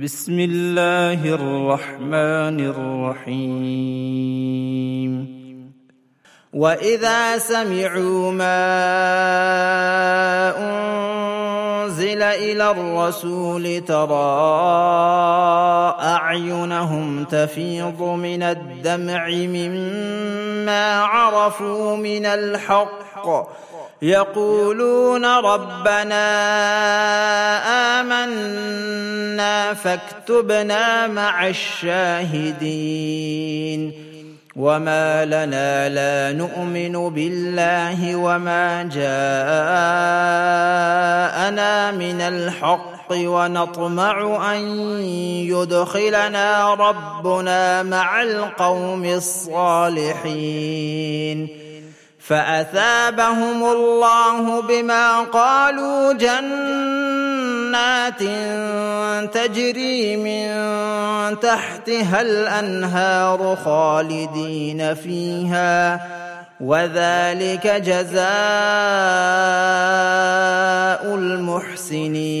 بسم الله الرحمن الرحيم. وإذا سمعوا ما أنزل إلى الرسول ترى أعينهم تفيض من الدمع مما عرفوا من الحق. يقولون ربنا آمنا فاكتبنا مع الشاهدين وما لنا لا نؤمن بالله وما جاءنا من الحق ونطمع أن يدخلنا ربنا مع القوم الصالحين فأثابهم الله بما قالوا جنات تجري من تحتها الأنهار خالدين فيها وذلك جزاء المحسنين.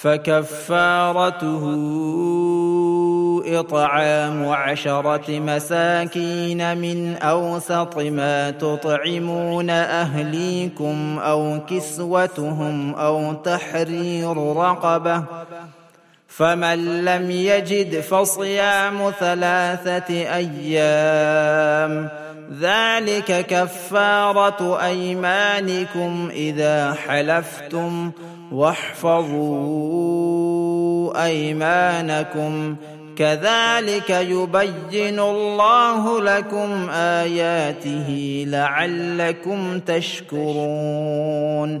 فكفارته إطعام عشرة مساكين من أوسط ما تطعمون أهليكم أو كسوتهم أو تحرير رقبة فمن لم يجد فصيام ثلاثة أيام ذلك كفارة أيمانكم إذا حلفتم واحفظوا أيمانكم. كذلك يبين الله لكم آياته لعلكم تشكرون.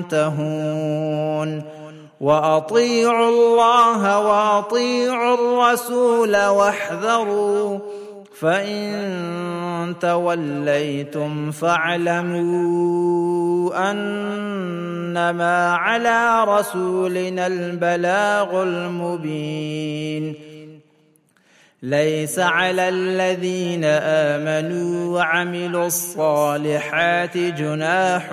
منتهون واطيعوا الله واطيعوا الرسول واحذروا فان توليتم فاعلموا انما على رسولنا البلاغ المبين ليس على الذين امنوا وعملوا الصالحات جناح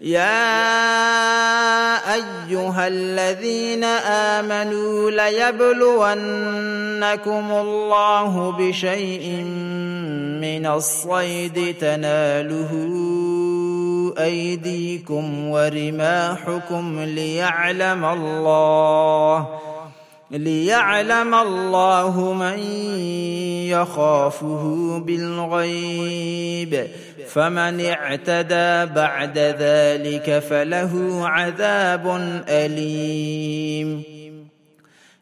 يا أيها الذين آمنوا ليبلونكم الله بشيء من الصيد تناله أيديكم ورماحكم ليعلم الله ليعلم الله من يخافه بالغيب فمن اعتدى بعد ذلك فله عذاب أليم.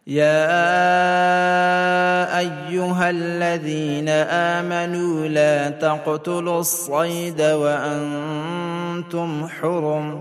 يا أيها الذين آمنوا لا تقتلوا الصيد وأنتم حرم.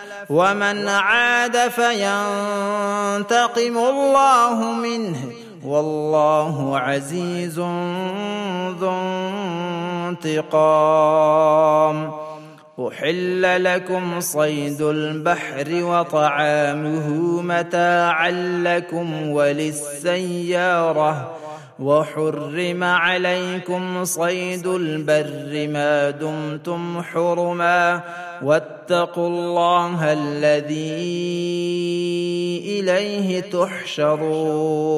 ومن عاد فينتقم الله منه والله عزيز ذو انتقام. أحل لكم صيد البحر وطعامه متاعا لكم وللسيارة وحرم عليكم صيد البر ما دمتم حرما واتقوا الله الذي إليه تحشرون.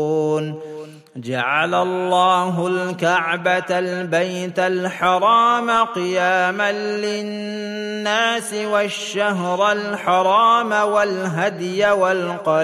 جعل الله الكعبة البيت الحرام قياما للناس والشهر الحرام والهدي والقلائد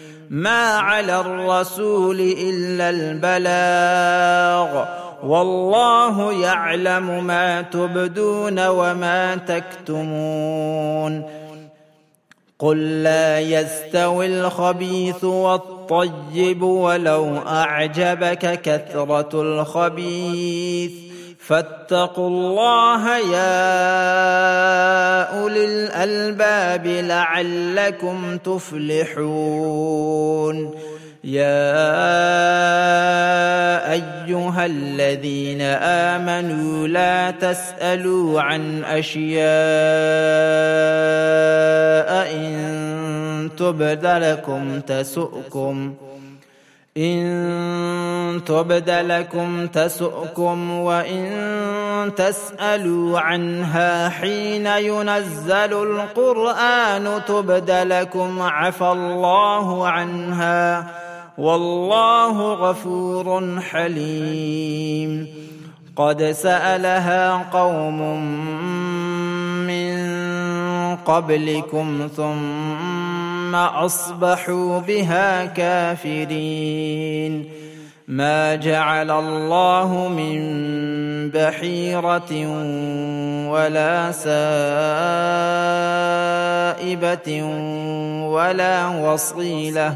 ما على الرسول إلا البلاغ والله يعلم ما تبدون وما تكتمون. قل لا يستوي الخبيث والطيب ولو أعجبك كثرة الخبيث. فاتقوا الله يا أولي الألباب لعلكم تفلحون. يا أيها الذين آمنوا لا تسألوا عن أشياء إن تبد لكم تسؤكم. إن تبد لكم تسؤكم وإن تسألوا عنها حين ينزل القرآن تبد لكم عفى الله عنها والله غفور حليم. قد سألها قوم من قبلكم ثم أصبحوا بها كافرين. ما جعل الله من بحيرة ولا سائبة ولا وصيلة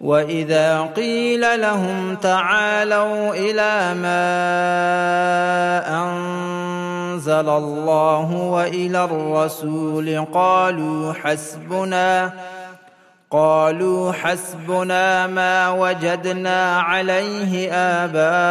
وإذا قيل لهم تعالوا إلى ما انزل الله والى الرسول قالوا حسبنا قالوا حسبنا ما وجدنا عليه اباءنا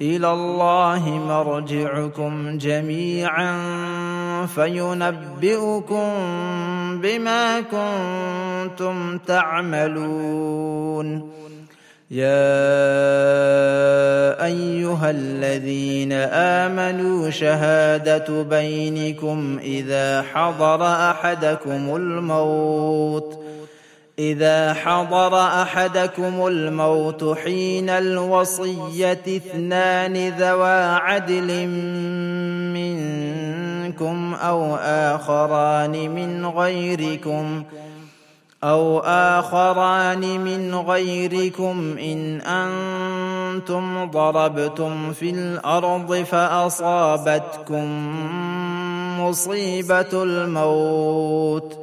إلى الله مرجعكم جميعا فينبئكم بما كنتم تعملون. يا أيها الذين آمنوا شهادة بينكم إذا حضر أحدكم الموت. إذا حضر أحدكم الموت حين الوصية اثنان ذوا عدل منكم أو آخران من غيركم أو آخران من غيركم إن أنتم ضربتم في الأرض فأصابتكم مصيبة الموت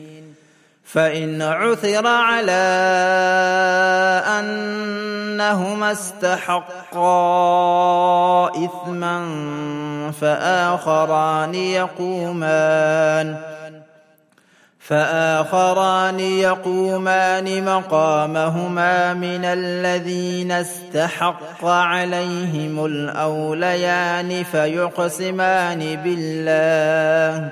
فإن عثر على أنهما استحقا إثما فآخران يقومان. فآخران يقومان مقامهما من الذين استحق عليهم الأوليان فيقسمان بالله.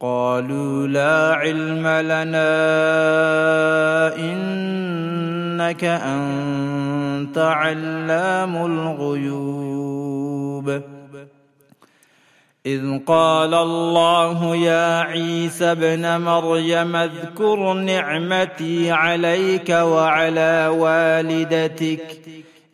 قالوا لا علم لنا إنك أنت علام الغيوب. إذ قال الله يا عيسى ابن مريم اذكر نعمتي عليك وعلى والدتك.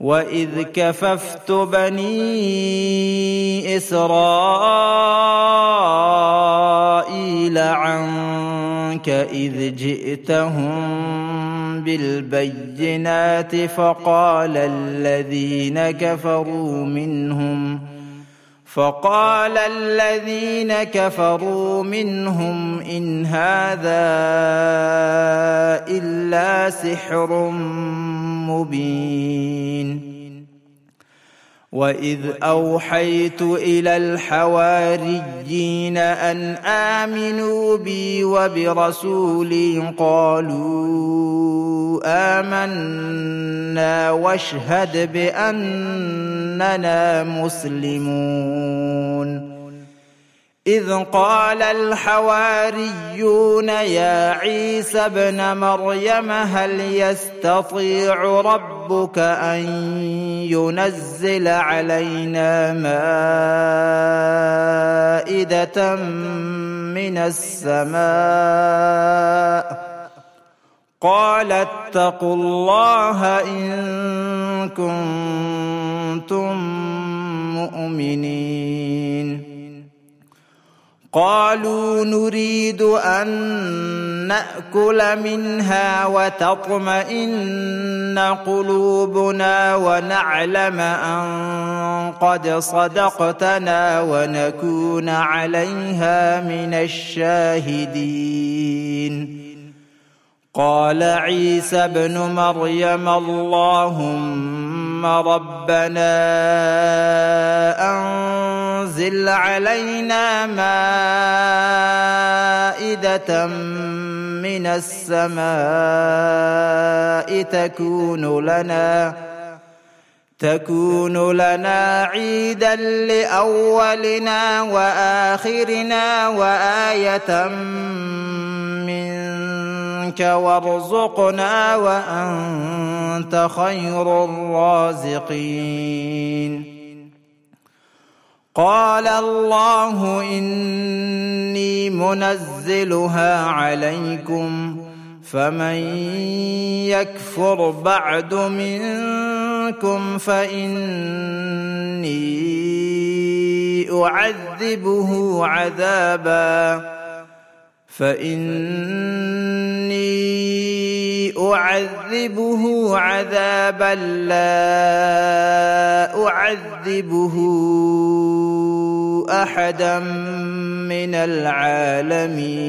واذ كففت بني اسرائيل عنك اذ جئتهم بالبينات فقال الذين كفروا منهم فقال الذين كفروا منهم إن هذا إلا سحر مبين. واذ اوحيت إلى الحواريين ان امنوا بي وبرسولي قالوا امنا واشهد باننا مسلمون إذ قال الحواريون يا عيسى ابن مريم هل يستطيع ربك أن ينزل علينا مائدة من السماء؟ قال اتقوا الله إن كنتم مؤمنين. قالوا نريد أن نأكل منها وتطمئن قلوبنا ونعلم أن قد صدقتنا ونكون عليها من الشاهدين. قال عيسى ابن مريم اللهم ربنا أنزل علينا مائدة من السماء تكون لنا تكون لنا عيدا لأولنا وآخرنا وآية منك وارزقنا وأنت خير الرازقين. قال الله إني منزلها عليكم فمن يكفر بعد منكم فإني أعذبه عذابا. فإني أعذبه عذابا لا أعذبه أحدا من العالمين.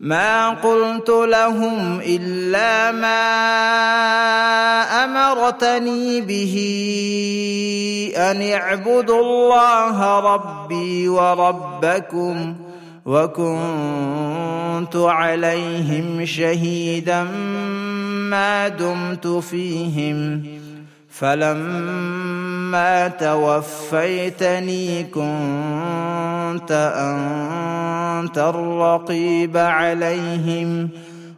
ما قلت لهم إلا ما أمرتني به أن اعبدوا الله ربي وربكم وكنت عليهم شهيدا ما دمت فيهم فلما توفيتني كنت أنت الرقيب عليهم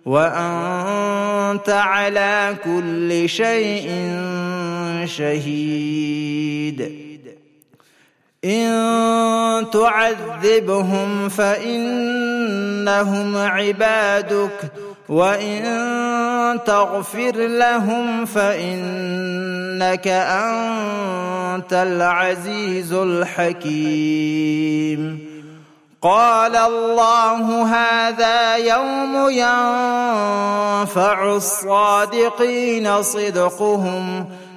وأنت على كل شيء شهيد. إن تعذبهم فإنهم عبادك وان تغفر لهم فانك انت العزيز الحكيم قال الله هذا يوم ينفع الصادقين صدقهم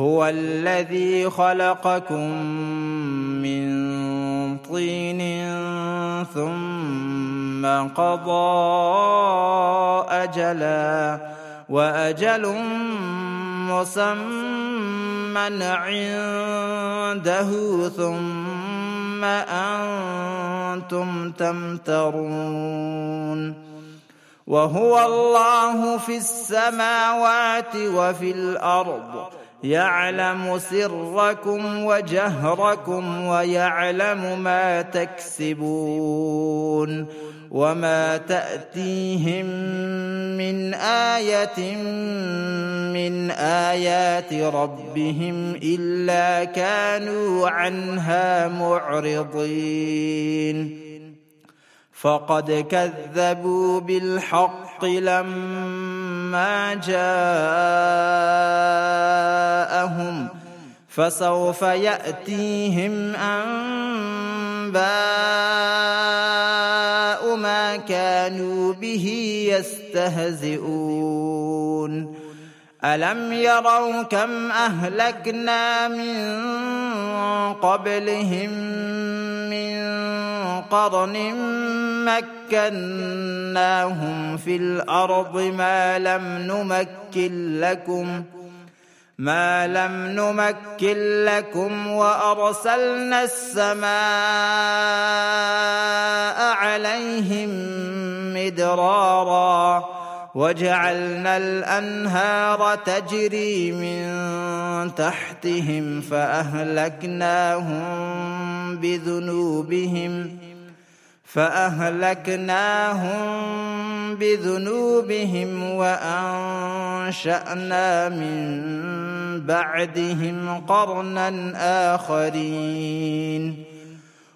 هو الذي خلقكم من طين ثم قضى أجلا وأجل مسمى عنده ثم أنتم تمترون وهو الله في السماوات وفي الأرض يعلم سركم وجهركم ويعلم ما تكسبون وما تأتيهم من آية من آيات ربهم إلا كانوا عنها معرضين. فقد كذبوا بالحق لما جاءهم فسوف يأتيهم أنباء ما كانوا به يستهزئون. الم يروا كم اهلكنا من قبلهم من قرن مكناهم في الأرض ما لم نمكن لكم ما لم نمكن لكم وارسلنا السماء عليهم مدرارا وجعلنا الأنهار تجري من تحتهم فأهلكناهم بذنوبهم فأهلكناهم بذنوبهم وأنشأنا من بعدهم قرنا آخرين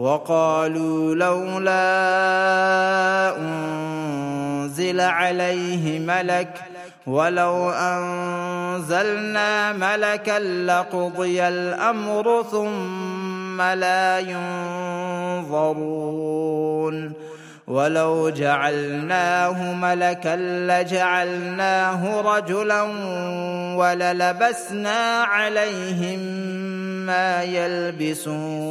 وقالوا لولا أنزل عليه ملك ولو أنزلنا ملكا لقضي الأمر ثم لا ينظرون ولو جعلناه ملكا لجعلناه رجلا وللبسنا عليهم ما يلبسون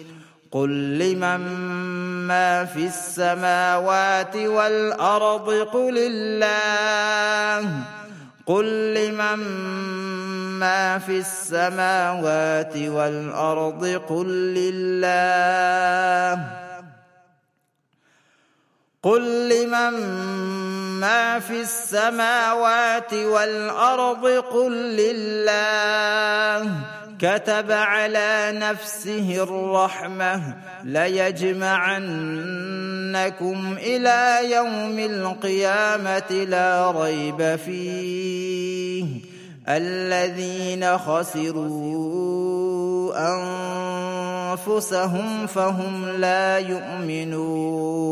قل لمن ما في السماوات والارض قل الله قل لمن ما في السماوات والارض قل لله قل لمن ما في السماوات والارض قل لله كتب على نفسه الرحمة ليجمعنكم إلى يوم القيامة لا ريب فيه. الذين خسروا أنفسهم فهم لا يؤمنون.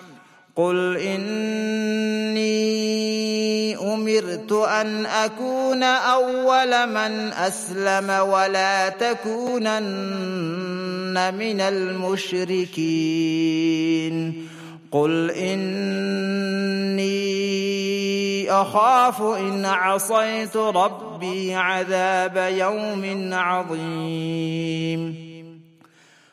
قل اني امرت ان اكون اول من اسلم ولا تكونن من المشركين قل اني اخاف ان عصيت ربي عذاب يوم عظيم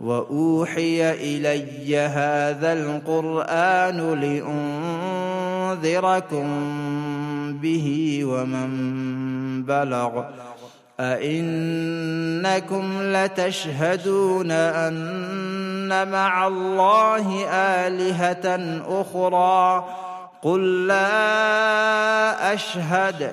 وأوحي إلي هذا القرآن لأنذركم به ومن بلغ. أئنكم لتشهدون أن مع الله آلهة أخرى. قل لا أشهد.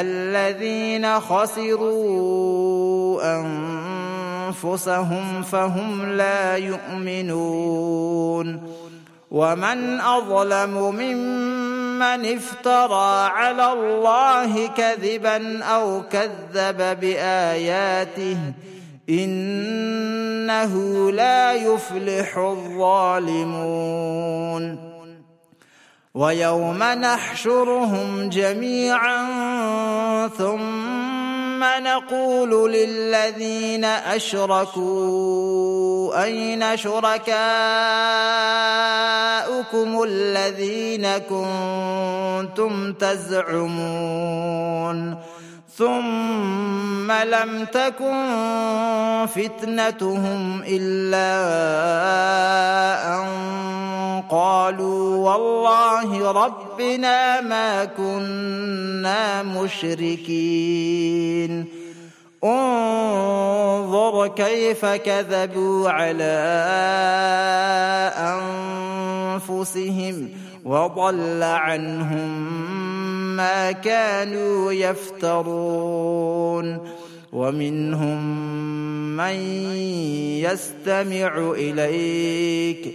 الذين خسروا أنفسهم فهم لا يؤمنون. ومن أظلم ممن افترى على الله كذبا أو كذب بآياته إنه لا يفلح الظالمون. ويوم نحشرهم جميعا ثم نقول للذين أشركوا أين شركاؤكم الذين كنتم تزعمون ثم لم تكن فتنتهم إلا أن قالوا والله ربنا ما كنا مشركين. انظر كيف كذبوا على أنفسهم وضل عنهم ما كانوا يفترون. ومنهم من يستمع إليك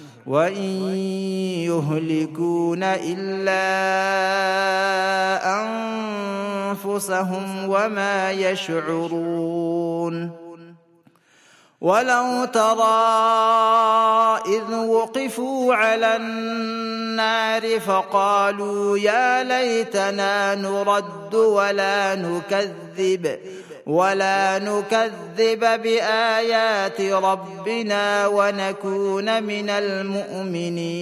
وإن يهلكون إلا أنفسهم وما يشعرون ولو ترى إذ وقفوا على النار فقالوا يا ليتنا نرد ولا نكذب ولا نكذب بآيات ربنا ونكون من المؤمنين.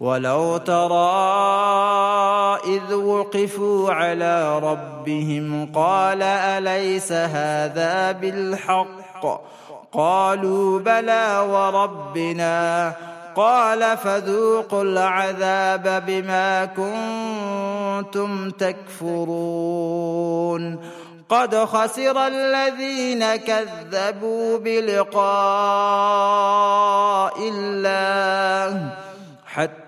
ولو ترى إذ وقفوا على ربهم قال أليس هذا بالحق؟ قالوا بلى وربنا. قال فذوقوا العذاب بما كنتم تكفرون. قد خسر الذين كذبوا بلقاء الله حتى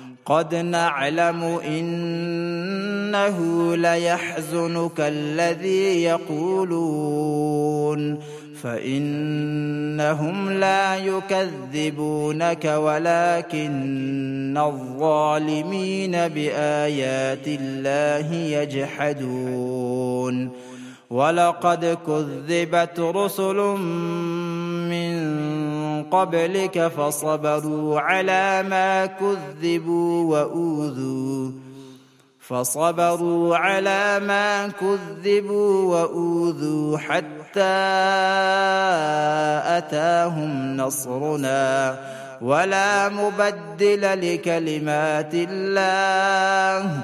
قد نعلم إنه ليحزنك الذي يقولون فإنهم لا يكذبونك ولكن الظالمين بآيات الله يجحدون ولقد كذبت رسل من قبلك فصبروا على ما كذبوا وأوذوا فصبروا على ما كذبوا وأوذوا حتى أتاهم نصرنا ولا مبدل لكلمات الله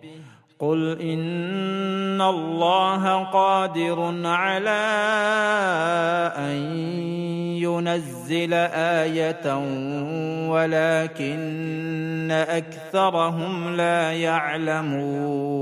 قل ان الله قادر على ان ينزل إيه ولكن اكثرهم لا يعلمون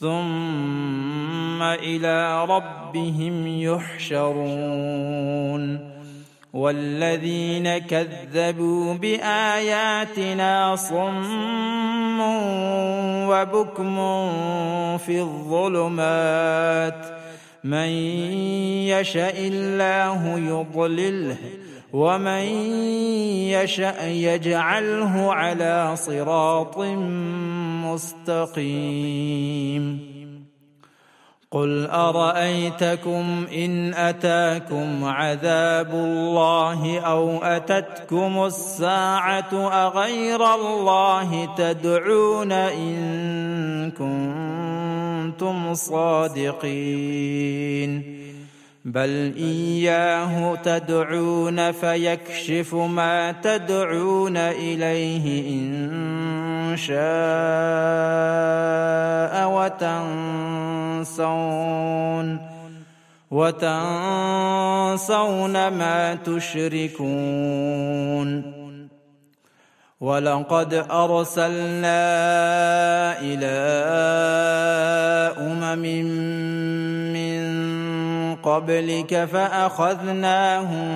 ثم إلى ربهم يحشرون والذين كذبوا باياتنا صم وبكم في الظلمات من يشاء الله يضلله ومن يشأ يجعله على صراط مستقيم. قل أرأيتكم إن أتاكم عذاب الله أو أتتكم الساعة أغير الله تدعون إن كنتم صادقين. بل إياه تدعون فيكشف ما تدعون إليه إن شاء وتنسون وتنسون ما تشركون ولقد أرسلنا إلى أمم قبلك فأخذناهم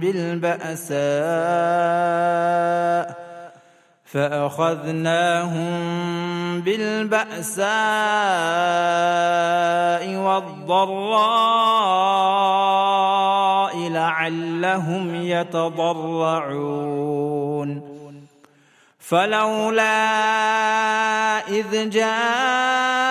بالبأساء فأخذناهم بالبأساء والضراء لعلهم يتضرعون. فلولا إذ جاءهم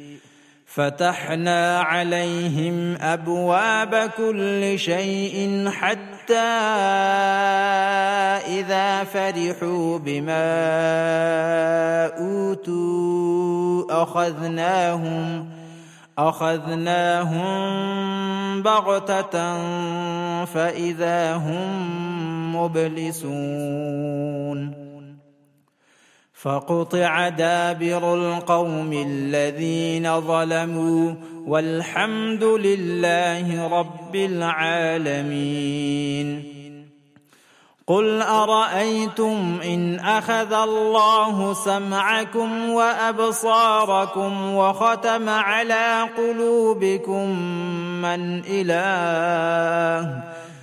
فتحنا عليهم أبواب كل شيء حتى إذا فرحوا بما أوتوا أخذناهم أخذناهم بغتة فإذا هم مبلسون فقطع دابر القوم الذين ظلموا والحمد لله رب العالمين. قل أرأيتم إن أخذ الله سمعكم وأبصاركم وختم على قلوبكم من إله؟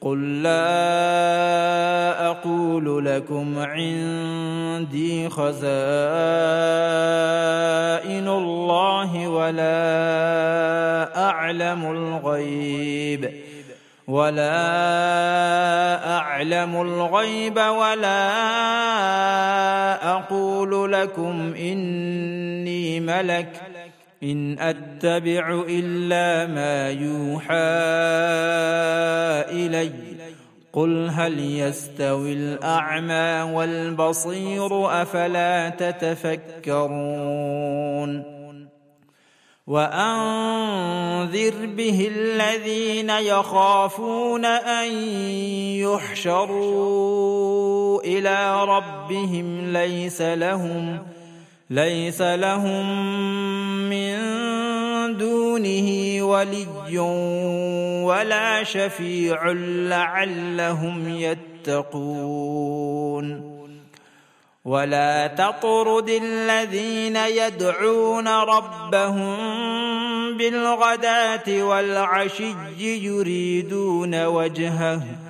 قل لا أقول لكم عندي خزائن الله ولا اعلم الغيب ولا اعلم الغيب ولا أقول لكم اني ملك إن أتبع إلا ما يوحى إلي. قل هل يستوي الأعمى والبصير أفلا تتفكرون؟ وأنذر به الذين يخافون أن يحشروا إلى ربهم ليس لهم ليس لهم من دونه ولي ولا شفيع لعلهم يتقون. ولا تطرد الذين يدعون ربهم بالغداة والعشي يريدون وجهه.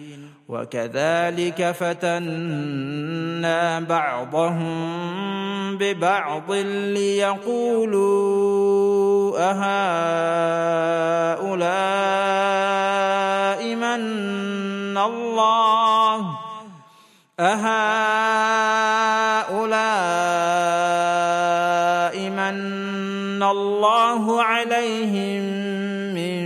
وكذلك فتنا بعضهم ببعض ليقولوا أهؤلاء من الله؟ أهؤلاء من الله عليهم من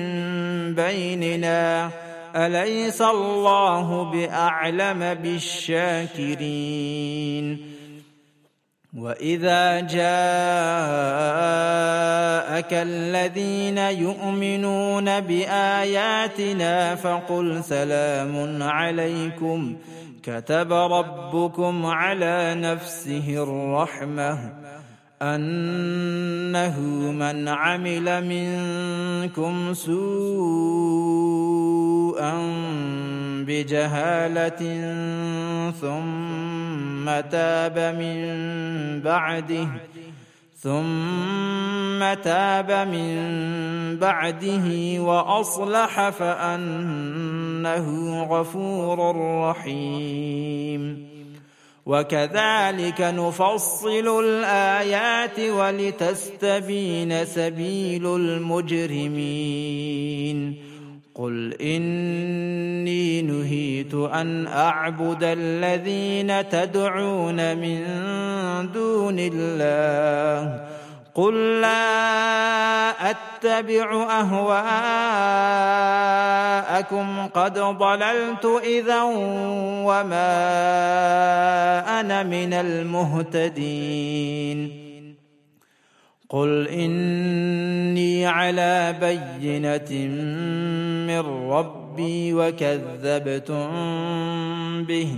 بيننا؟ أليس الله بأعلم بالشاكرين؟ وإذا جاءك الذين يؤمنون بآياتنا فقل سلام عليكم. كتب ربكم على نفسه الرحمة. أنه من عمل منكم سوءا بجهالة ثم تاب من بعده ثم تاب من بعده وأصلح فأنه غفور رحيم. وكذلك نفصل الآيات ولتستبين سبيل المجرمين. قل إني نهيت أن أعبد الذين تدعون من دون الله قل لا أتبع أهواءكم قد ضللت إذا وما أنا من المهتدين قل إني على بينة من ربي وكذبتم به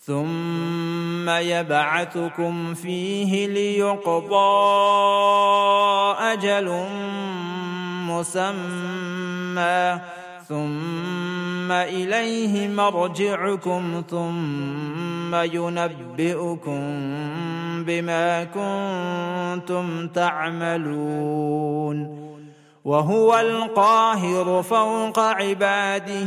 ثم يبعثكم فيه ليقضى أجل مسمى ثم إليه مرجعكم ثم ينبئكم بما كنتم تعملون وهو القاهر فوق عباده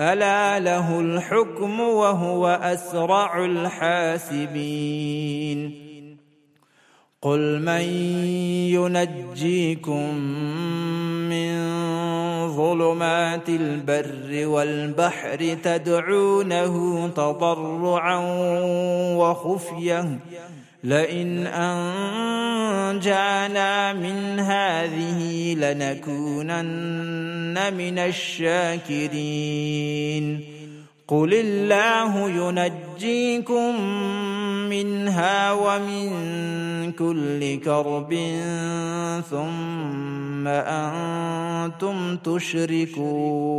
ألا له الحكم وهو أسرع الحاسبين. قل من ينجيكم من ظلمات البر والبحر تدعونه تضرعا وخفيه لئن أنجانا من هذه لنكونن من الشاكرين. قل الله ينجيكم منها ومن كل كرب ثم أنتم تشركون.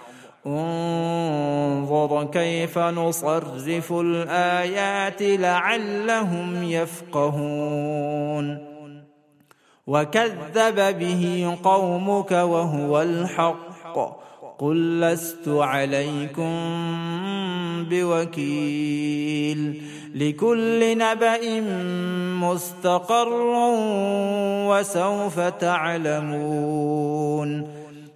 انظر كيف نصرف الآيات لعلهم يفقهون. وكذب به قومك وهو الحق. قل لست عليكم بوكيل. لكل نبأ مستقر وسوف تعلمون.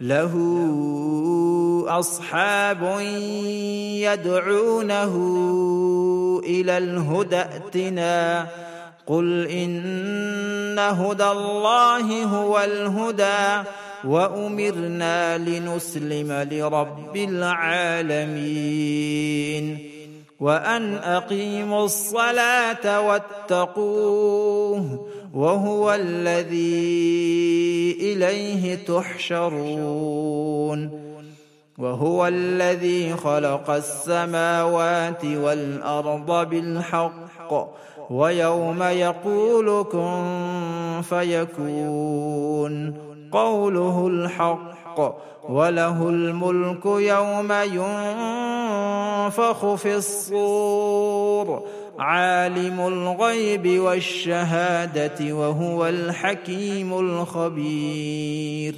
له أصحاب يدعونه إلى الهدى ائتنا. قل إن هدى الله هو الهدى وأمرنا لنسلم لرب العالمين. وأن أقيموا الصلاة واتقوه وهو الذي إليه تحشرون. وهو الذي خلق السماوات والأرض بالحق ويوم يقول كن فيكون. قوله الحق وله الملك يوم ينفخ في الصور. عالم الغيب والشهادة وهو الحكيم الخبير.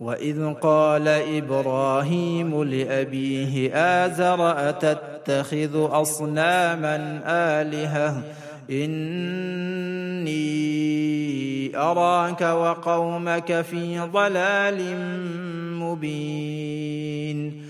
وإذ قال إبراهيم لأبيه آزر أتتخذ أصناما آلهة؟ إني أراك وقومك في ضلال مبين.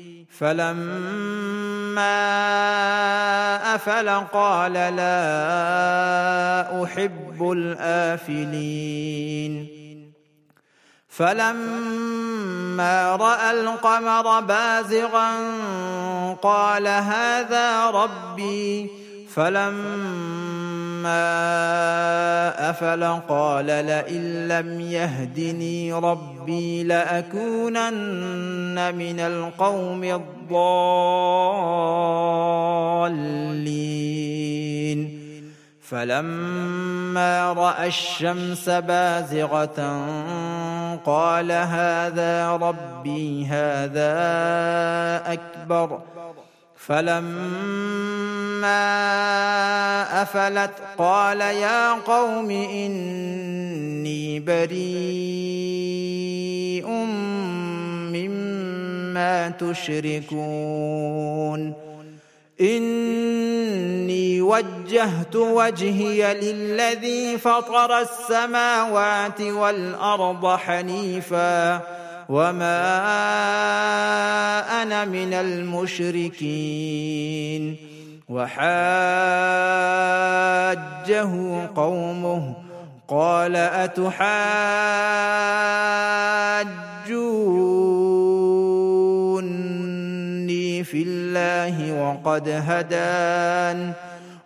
فلما أفل قال لا أحب الآفلين. فلما رأى القمر بازغا قال هذا ربي فلما أفل قال لئن لم يهدني ربي لأكونن من القوم الضالين. فلما رأى الشمس بازغة قال هذا ربي هذا أكبر. فلما أفلت قال يا قوم إني بريء مما تشركون. إني وجهت وجهي للذي فطر السماوات والأرض حنيفا. وما أنا من المشركين وحاجه قومه قال اتحاجوني في الله وقد هدان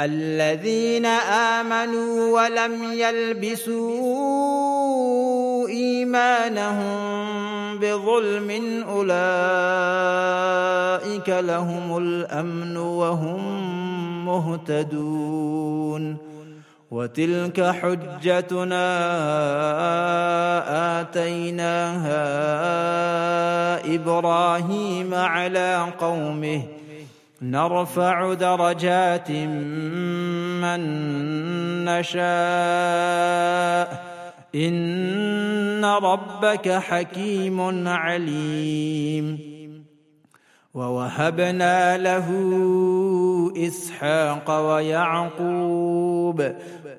الذين آمنوا ولم يلبسوا إيمانهم بظلم أولئك لهم الأمن وهم مهتدون وتلك حجتنا آتيناها إبراهيم على قومه نرفع درجات من نشاء. إن ربك حكيم عليم. ووهبنا له إسحاق ويعقوب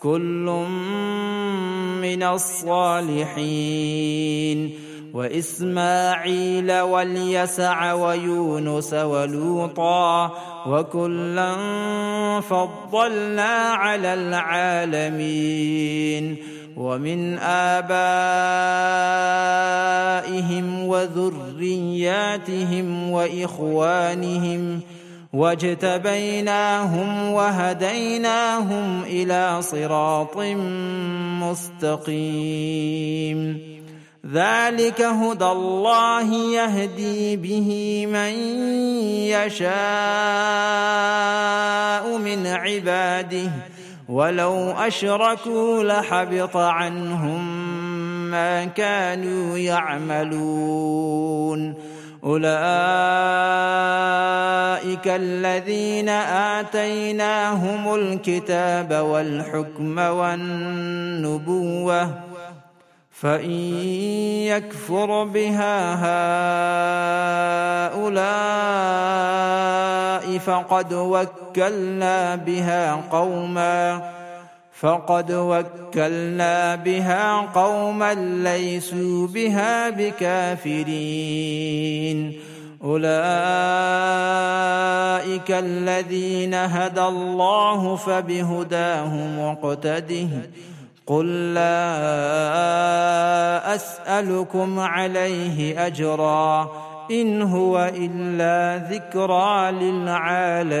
كل من الصالحين. وإسماعيل واليسع ويونس ولوطا وكلا فضلنا على العالمين. ومن آبائهم وذرياتهم وإخوانهم واجتبيناهم وهديناهم إلى صراط مستقيم. ذلك هدى الله يهدي به من يشاء من عباده. ولو أشركوا لحبط عنهم ما كانوا يعملون. أولئك الذين آتيناهم الكتاب والحكم والنبوة فإن يكفر بها هؤلاء فقد وكلنا بها قوما. فقد وكلنا بها قوما ليسوا بها بكافرين. أولئك الذين هدى الله فبهداه مقتده قل لا أسألكم عليه أجرا. إن هو إلا ذكرى للعالمين.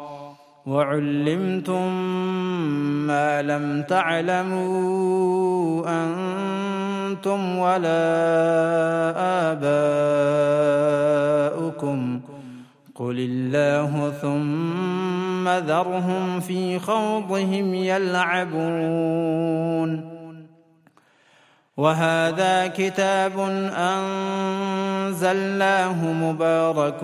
وعلمتم ما لم تعلموا أنتم ولا آباؤكم. قل الله ثم ذرهم في خوضهم يلعبون. وهذا كتاب انزلناه مبارك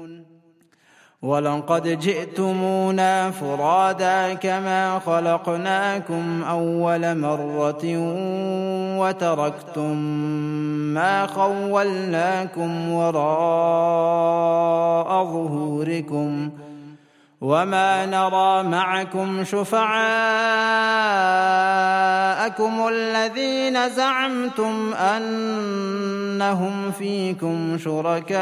ولقد جئتمونا فرادا كما خلقناكم أول مرة وتركتم ما خولناكم وراء ظهوركم وما نرى معكم شفعاءكم الذين زعمتم أنهم فيكم شركاء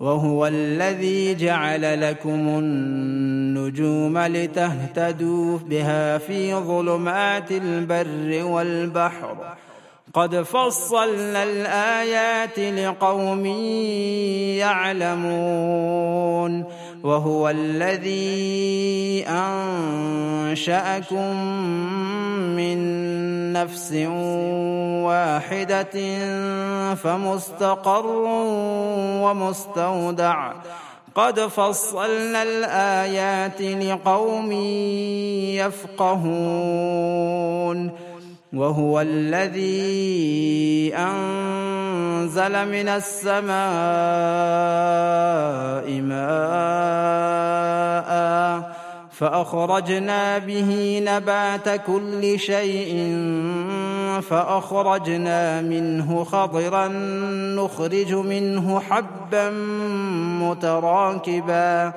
وهو الذي جعل لكم النجوم لتهتدوا بها في ظلمات البر والبحر. قد فصلنا الآيات لقوم يعلمون. وهو الذي أنشأكم من نفس واحدة فمستقر ومستودع. قد فصلنا الآيات لقوم يفقهون. وهو الذي أنزل من السماء ماء فأخرجنا به نبات كل شيء فأخرجنا منه خضرا نخرج منه حبا متراكبا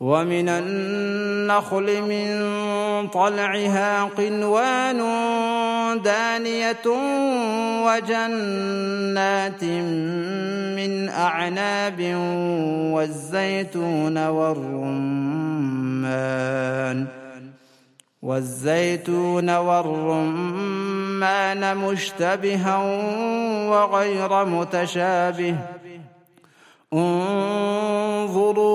ومن النخل من طلعها قنوان دانية وجنات من أعناب والزيتون والرمان والزيتون والرمان مشتبها وغير متشابه انظروا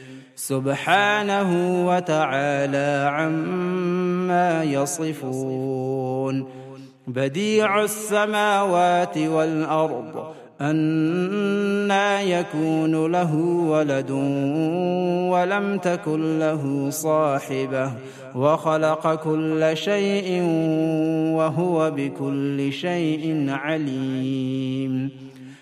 سبحانه وتعالى عما يصفون. بديع السماوات والأرض أنا يكون له ولد ولم تكن له صاحبة وخلق كل شيء وهو بكل شيء عليم.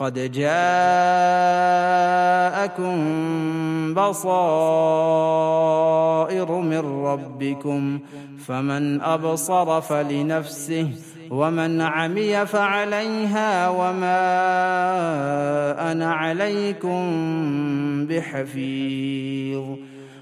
قد جاءكم بصائر من ربكم فمن أبصر فلنفسه ومن عمي فعليها وما أنا عليكم بحفيظ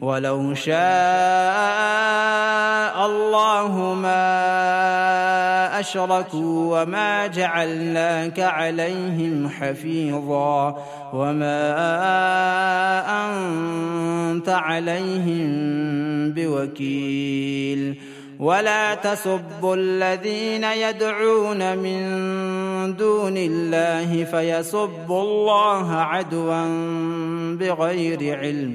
ولو شاء الله ما أشركوا وما جعلناك عليهم حفيظا وما أنت عليهم بوكيل. ولا تسبوا الذين يدعون من دون الله فيسبوا الله عدوا بغير علم.